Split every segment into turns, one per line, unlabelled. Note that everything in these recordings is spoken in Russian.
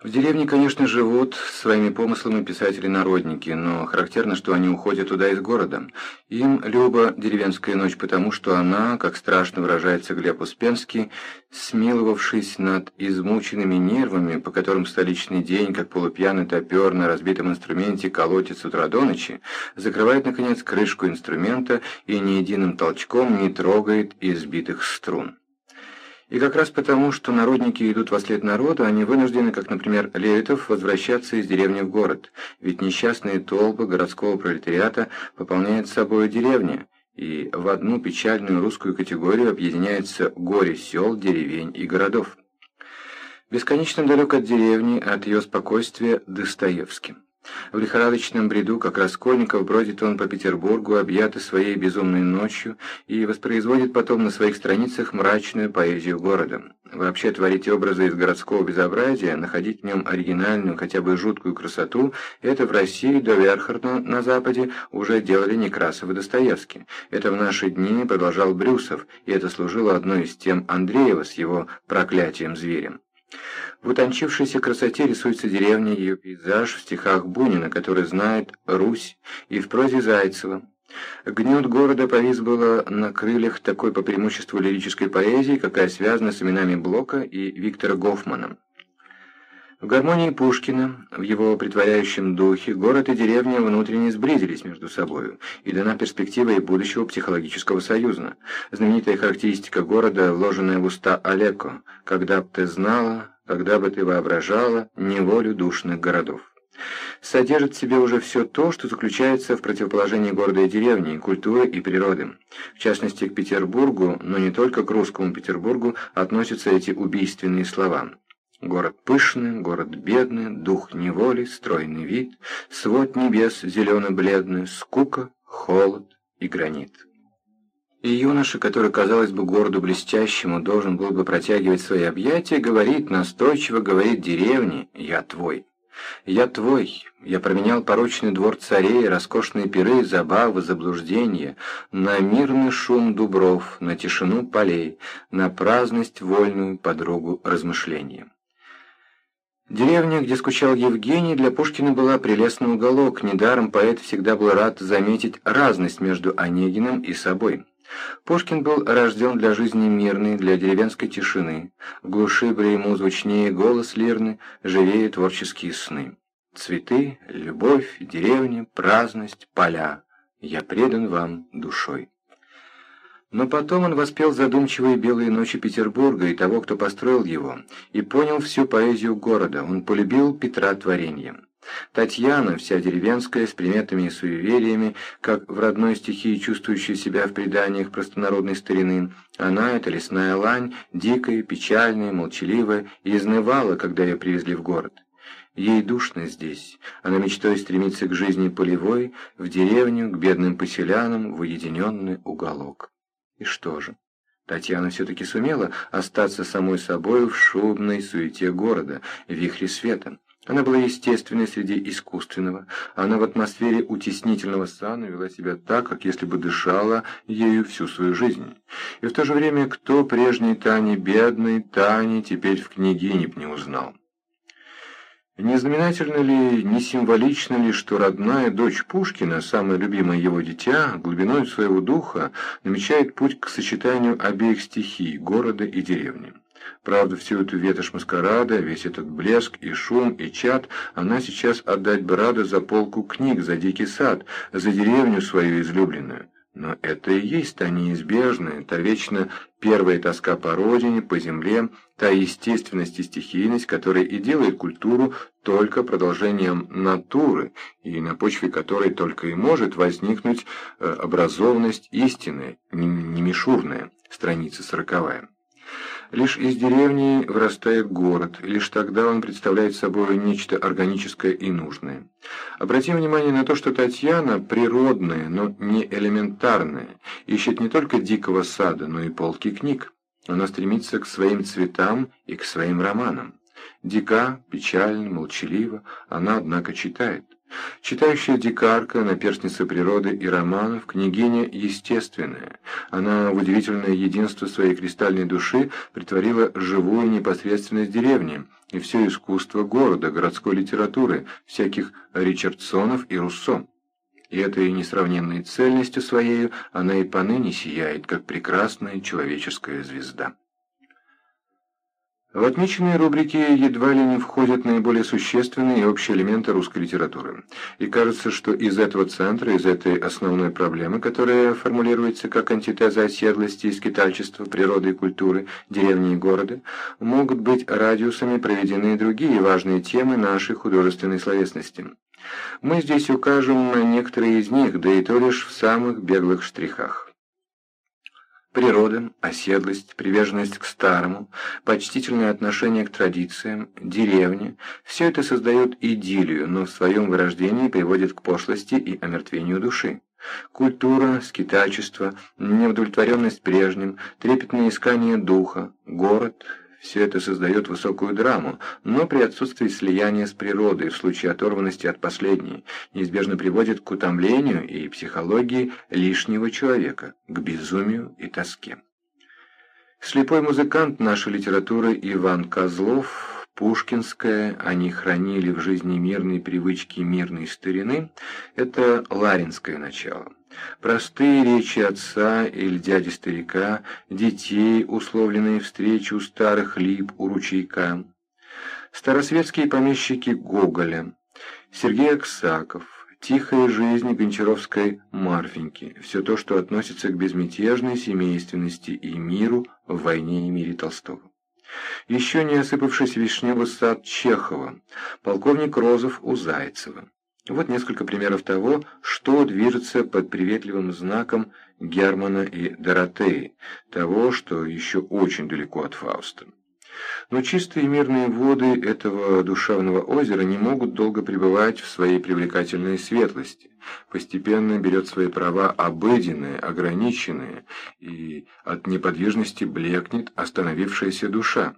В деревне, конечно, живут своими помыслами писатели-народники, но характерно, что они уходят туда из города. Им люба деревенская ночь потому, что она, как страшно выражается Глеб Успенский, смиловавшись над измученными нервами, по которым столичный день, как полупьяный топер на разбитом инструменте колотит с утра до ночи, закрывает, наконец, крышку инструмента и ни единым толчком не трогает избитых струн. И как раз потому, что народники идут во след народа, они вынуждены, как, например, Левитов, возвращаться из деревни в город, ведь несчастные толпы городского пролетариата пополняют собой деревни, и в одну печальную русскую категорию объединяется горе сел, деревень и городов. Бесконечно далек от деревни, от ее спокойствия Достоевским. В лихорадочном бреду, как Раскольников, бродит он по Петербургу, объятый своей безумной ночью, и воспроизводит потом на своих страницах мрачную поэзию города. Вообще творить образы из городского безобразия, находить в нем оригинальную, хотя бы жуткую красоту, это в России до Верхарта на Западе уже делали Некрасов и Достоевский. Это в наши дни продолжал Брюсов, и это служило одной из тем Андреева с его проклятием-зверем. В утончившейся красоте рисуется деревня, ее пейзаж в стихах Бунина, который знает Русь, и в прозе Зайцева. Гнет города повис было на крыльях такой по преимуществу лирической поэзии, какая связана с именами Блока и Виктора Гофмана. В гармонии Пушкина, в его притворяющем духе, город и деревня внутренне сблизились между собою, и дана перспектива и будущего психологического союза. Знаменитая характеристика города, вложенная в уста Олеко «Когда б ты знала, когда бы ты воображала неволю душных городов» содержит в себе уже все то, что заключается в противоположении города и деревни, культуры и природы. В частности, к Петербургу, но не только к русскому Петербургу, относятся эти убийственные слова. Город пышный, город бедный, дух неволи, стройный вид, свод небес зелено-бледный, скука, холод и гранит. И юноша, который, казалось бы, городу блестящему должен был бы протягивать свои объятия, говорит, настойчиво говорит деревне «Я твой». «Я твой, я променял порочный двор царей, роскошные пиры, забавы, заблуждения, на мирный шум дубров, на тишину полей, на праздность вольную подругу размышления». Деревня, где скучал Евгений, для Пушкина была прелестный уголок, недаром поэт всегда был рад заметить разность между Онегиным и собой. Пушкин был рожден для жизни мирной, для деревенской тишины. В глуши были ему звучнее голос лирный, живее творческие сны. Цветы, любовь, деревня, праздность, поля. Я предан вам душой. Но потом он воспел задумчивые белые ночи Петербурга и того, кто построил его, и понял всю поэзию города. Он полюбил Петра творением. Татьяна, вся деревенская, с приметами и суевериями, как в родной стихии чувствующая себя в преданиях простонародной старины, она, эта лесная лань, дикая, печальная, молчаливая, и изнывала, когда ее привезли в город. Ей душно здесь. Она мечтой стремится к жизни полевой, в деревню, к бедным поселянам, в уединенный уголок. И что же? Татьяна все-таки сумела остаться самой собой в шумной суете города, в вихре света. Она была естественной среди искусственного. Она в атмосфере утеснительного сана вела себя так, как если бы дышала ею всю свою жизнь. И в то же время, кто прежней Тани бедной, Тани теперь в княгине б не узнал. Не знаменательно ли, не символично ли, что родная дочь Пушкина, самое любимое его дитя, глубиной своего духа намечает путь к сочетанию обеих стихий – города и деревни? Правда, всю эту ветошь маскарада, весь этот блеск и шум и чад она сейчас отдать бы рада за полку книг, за дикий сад, за деревню свою излюбленную. Но это и есть та неизбежная, та вечно первая тоска по родине, по земле, та естественность и стихийность, которая и делает культуру только продолжением натуры, и на почве которой только и может возникнуть э, образованность истины, не мишурная, страница сороковая. Лишь из деревни вырастает город, лишь тогда он представляет собой нечто органическое и нужное. Обратим внимание на то, что Татьяна природная, но не элементарная, ищет не только дикого сада, но и полки книг. Она стремится к своим цветам и к своим романам. Дика, печально, молчаливо, она, однако, читает. Читающая дикарка, наперстница природы и романов, княгиня естественная. Она в удивительное единство своей кристальной души притворила живую непосредственность деревни и все искусство города, городской литературы, всяких Ричардсонов и Руссо. И этой несравненной цельностью своею она и поныне сияет, как прекрасная человеческая звезда. В отмеченные рубрики едва ли не входят наиболее существенные и общие элементы русской литературы. И кажется, что из этого центра, из этой основной проблемы, которая формулируется как антитеза оседлости и скитальчества, природы и культуры, деревни и города, могут быть радиусами проведены другие важные темы нашей художественной словесности. Мы здесь укажем на некоторые из них, да и то лишь в самых беглых штрихах. Природа, оседлость, приверженность к старому, почтительное отношение к традициям, деревня – все это создает идиллию, но в своем вырождении приводит к пошлости и омертвению души. Культура, скитальчество, неудовлетворенность прежним, трепетное искание духа, город – все это создает высокую драму, но при отсутствии слияния с природой, в случае оторванности от последней, неизбежно приводит к утомлению и психологии лишнего человека, к безумию и тоске. Слепой музыкант нашей литературы Иван Козлов Пушкинская, они хранили в жизни мирные привычки мирной старины, это ларинское начало. Простые речи отца или дяди-старика, детей, условленные встречи у старых лип, у ручейка. Старосветские помещики Гоголя, Сергей Аксаков, Тихая жизнь Гончаровской Марфеньки, все то, что относится к безмятежной семейственности и миру в войне и мире Толстого. Еще не осыпавшийся вишневый сад Чехова, полковник Розов у Зайцева. Вот несколько примеров того, что движется под приветливым знаком Германа и Доротеи, того, что еще очень далеко от Фауста. Но чистые мирные воды этого душевного озера не могут долго пребывать в своей привлекательной светлости. Постепенно берет свои права обыденные, ограниченные, и от неподвижности блекнет остановившаяся душа.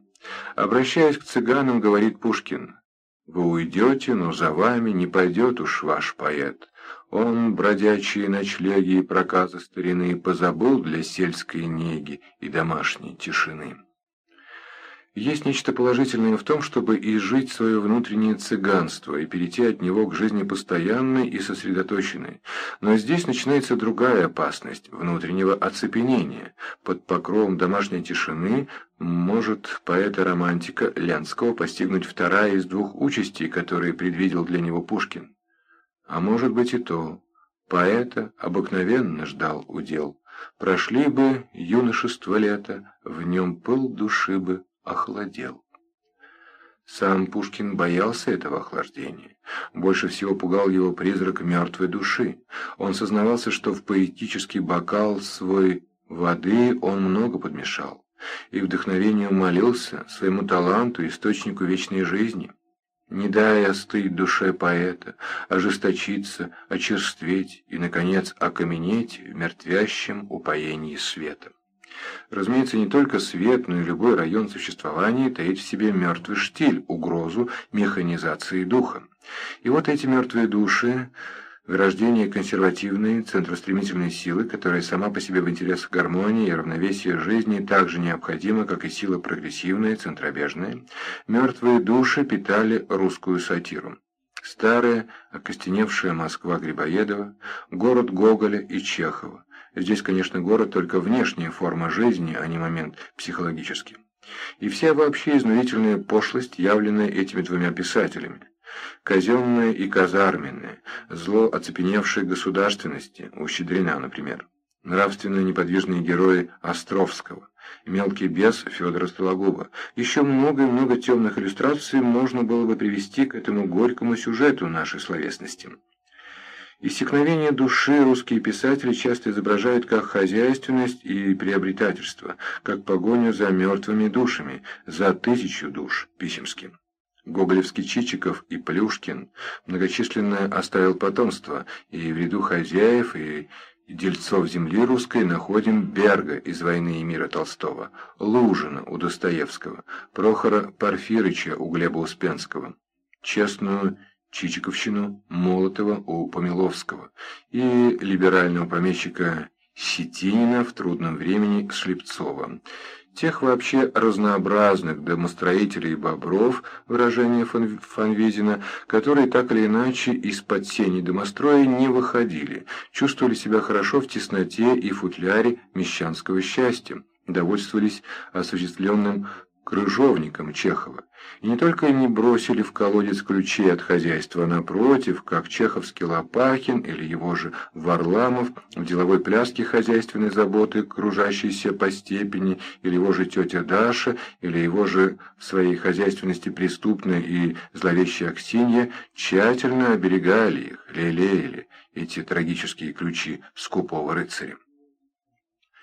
Обращаясь к цыганам, говорит Пушкин, «Вы уйдете, но за вами не пойдет уж ваш поэт. Он бродячие ночлеги и проказы старины позабыл для сельской неги и домашней тишины». Есть нечто положительное в том, чтобы изжить свое внутреннее цыганство и перейти от него к жизни постоянной и сосредоточенной. Но здесь начинается другая опасность – внутреннего оцепенения. Под покровом домашней тишины может поэта-романтика Лянского постигнуть вторая из двух участей, которые предвидел для него Пушкин. А может быть и то. Поэта обыкновенно ждал удел. Прошли бы юношество лета, в нем пыл души бы охладел. Сам Пушкин боялся этого охлаждения. Больше всего пугал его призрак мертвой души. Он сознавался, что в поэтический бокал свой воды он много подмешал, и вдохновению молился своему таланту, источнику вечной жизни. Не дай остыть душе поэта, ожесточиться, очерстветь и, наконец, окаменеть в мертвящем упоении света. Разумеется, не только свет, но и любой район существования таит в себе мертвый штиль, угрозу механизации духа. И вот эти мертвые души, вырождение консервативной, центростремительной силы, которая сама по себе в интересах гармонии и равновесия жизни так же необходима, как и сила прогрессивная, центробежная, мертвые души питали русскую сатиру. Старая, окостеневшая Москва Грибоедова, город Гоголя и Чехова, Здесь, конечно, город только внешняя форма жизни, а не момент психологический. И вся вообще изнурительная пошлость, явленная этими двумя писателями. Казенное и казарменное, зло оцепеневшей государственности, у Щедрина, например. Нравственно неподвижные герои Островского, мелкий бес Федора Стологуба. Еще много и много темных иллюстраций можно было бы привести к этому горькому сюжету нашей словесности. Иссякновение души русские писатели часто изображают как хозяйственность и приобретательство, как погоню за мертвыми душами, за тысячу душ, Писемским. Гоголевский Чичиков и Плюшкин многочисленное оставил потомство, и в ряду хозяев и дельцов земли русской находим Берга из «Войны и мира» Толстого, Лужина у Достоевского, Прохора Порфирыча у Глеба Успенского, честную Чичиковщину Молотова у Помиловского и либерального помещика Щетинина в трудном времени Шлепцова. Тех вообще разнообразных домостроителей бобров, выражение Фан Фанвизина, которые так или иначе из-под сени домостроя не выходили, чувствовали себя хорошо в тесноте и футляре мещанского счастья, довольствовались осуществленным крыжовником Чехова. И не только не бросили в колодец ключи от хозяйства, напротив, как чеховский Лопахин или его же Варламов в деловой пляске хозяйственной заботы, кружащейся по степени, или его же тетя Даша, или его же в своей хозяйственности преступная и зловещая Аксинья, тщательно оберегали их, лелеяли эти трагические ключи скупого рыцаря.